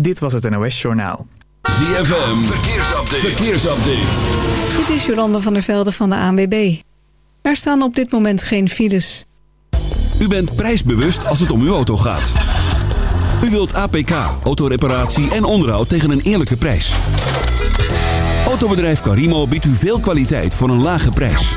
Dit was het NOS Journaal. ZFM. Verkeersupdate. Verkeersupdate. Dit is Jolanda van der Velde van de ANWB. Er staan op dit moment geen files. U bent prijsbewust als het om uw auto gaat. U wilt APK, autoreparatie en onderhoud tegen een eerlijke prijs. Autobedrijf Carimo biedt u veel kwaliteit voor een lage prijs.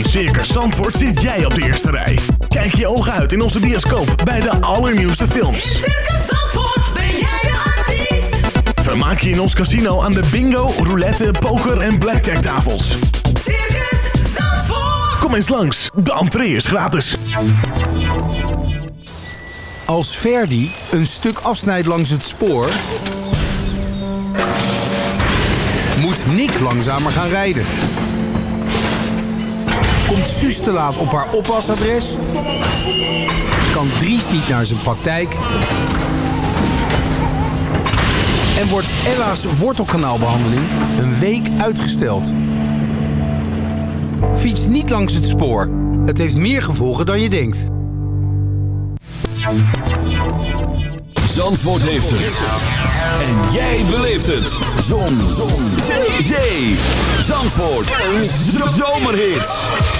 In Circus Zandvoort zit jij op de eerste rij. Kijk je ogen uit in onze bioscoop bij de allernieuwste In films. Circus Zandvoort ben jij de artiest. Vermaak je in ons casino aan de bingo, roulette, poker en blackjack tafels. Circus Zandvoort. Kom eens langs, de entree is gratis. Als Verdi een stuk afsnijdt langs het spoor... moet Nick langzamer gaan rijden. Komt Suus te laat op haar oppasadres... kan Dries niet naar zijn praktijk... en wordt Ella's wortelkanaalbehandeling een week uitgesteld. Fiets niet langs het spoor. Het heeft meer gevolgen dan je denkt. Zandvoort heeft het. En jij beleeft het. Zon. Zon. Zee. Zandvoort. Een zomerhit.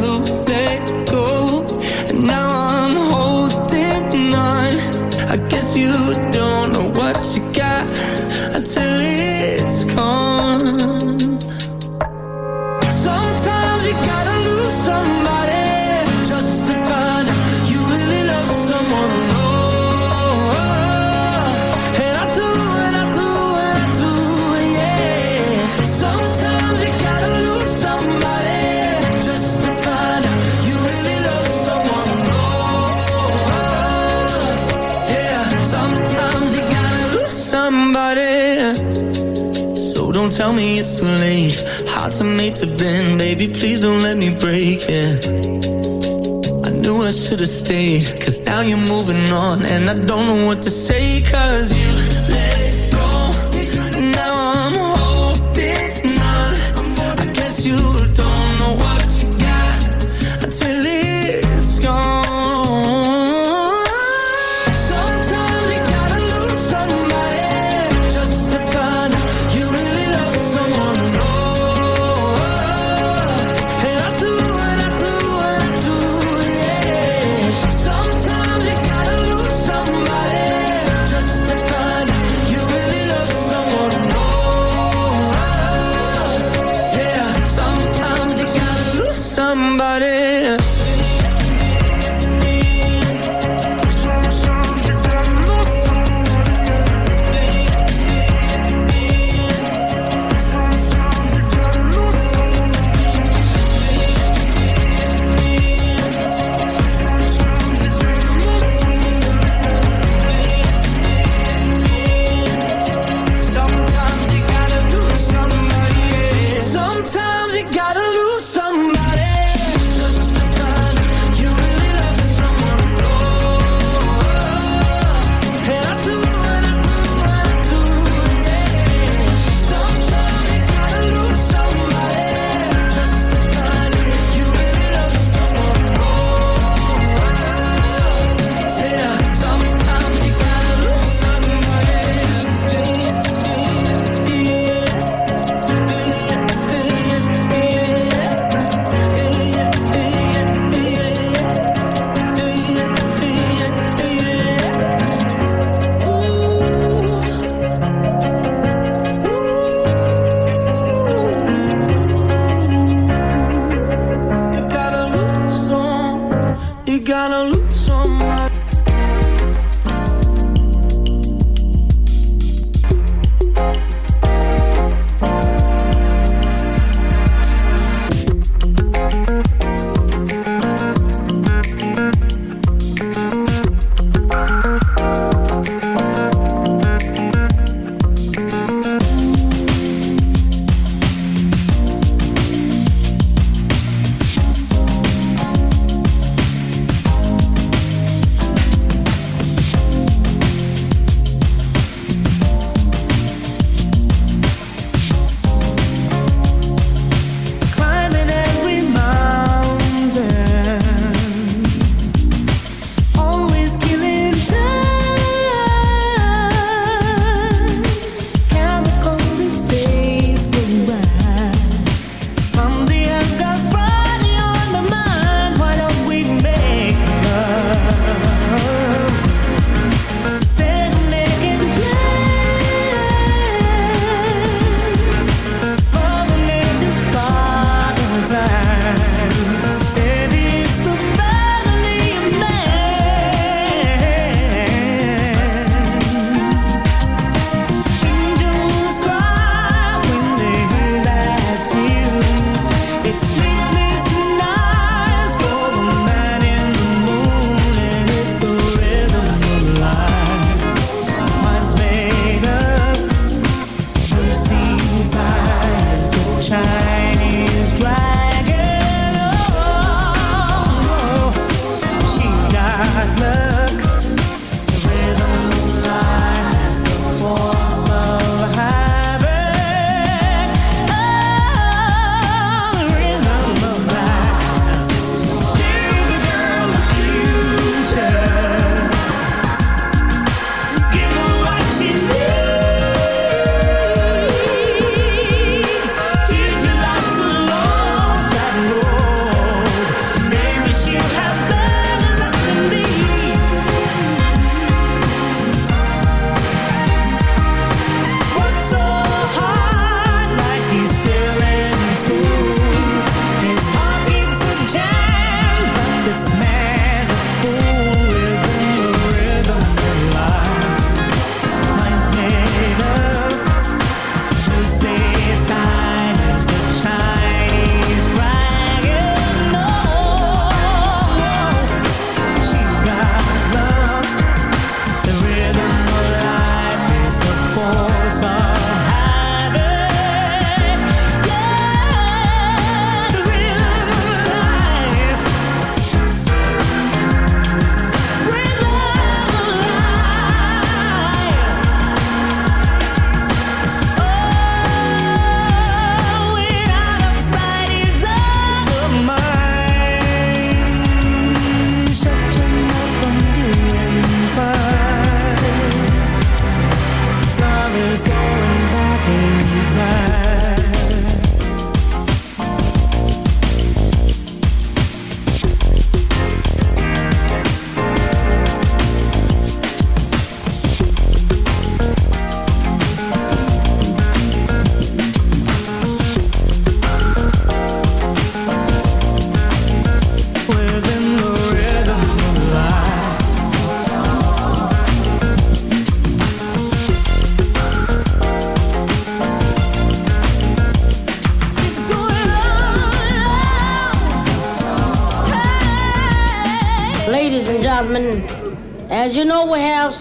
tell me it's too late. Hearts to make to bend, baby. Please don't let me break it. Yeah. I knew I should have stayed, cause now you're moving on, and I don't know what to say, cause you.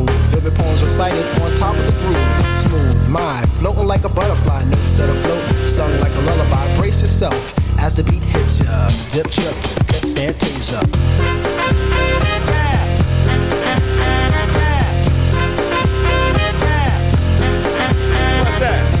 Move. Vivid poems recited on top of the groove. Smooth mind, floating like a butterfly, notes set afloat, sung like a lullaby. Brace yourself as the beat hits ya. Dip, trip, fantasia. What's that?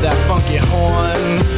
that funky horn.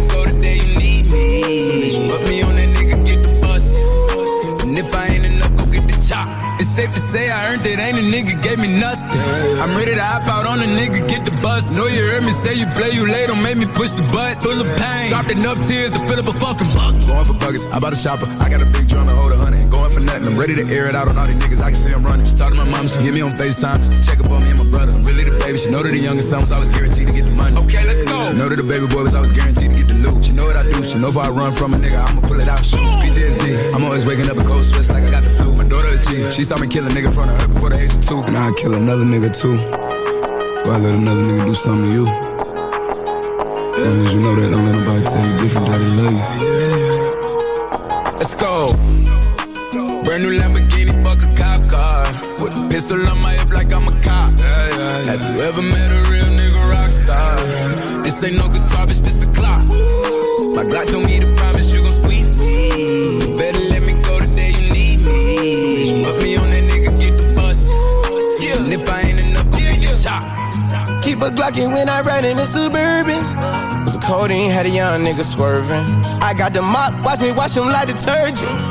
say I earned it, ain't a nigga gave me nothing. I'm ready to hop out on a nigga, get the bus. Know you heard me say you play, you late, don't make me push the butt. Full of pain. Dropped enough tears to fill up a fucking bucket. Going for buggers, I bought a chopper. I got a big drum to hold a hundred. Going for nothing. I'm ready to air it out on all these niggas. I can see I'm running. Just talked to my mom, she hit me on FaceTime just to check up on me and my brother. I'm really the baby. She know that the youngest son was always guaranteed to get the money. Okay, let's go. She know that the baby boy was always guaranteed to get the loot. She know what I do. She know if I run from a nigga, I'ma pull it out. Shoot. PTSD. I'm always waking up in cold sweats like I got the flu. My daughter a G. She saw me kill a nigga in front of her before the age of two. And I'd kill another nigga too. Before I let another nigga do something to you. Long as you know that, don't let nobody tell you different they love you. Let's go. Brand new Lamborghini, fuck a cop car. With a pistol on my hip like I'm a cop. Have you ever met a real nigga This ain't no guitar, bitch, this a Glock. My Glock told me to promise you gon' squeeze me. Better let me go the day you need me. So put me on that nigga, get the bus. And if I ain't enough, go get the chop. Keep a Glockin' when I ride in the Suburban. Cause the codeine had a young nigga swerving. I got the mop, watch me wash him like detergent.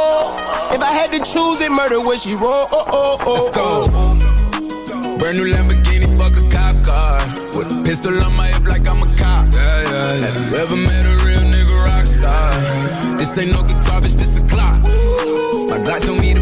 If I had to choose it, murder would she roll? Oh, oh, oh, Let's go. Oh. Brand new Lamborghini, fuck a cop car. With a pistol on my hip like I'm a cop. Yeah, yeah, yeah. Have you ever met a real nigga rock star? This ain't no guitar, bitch, this a Glock. My Glock told me to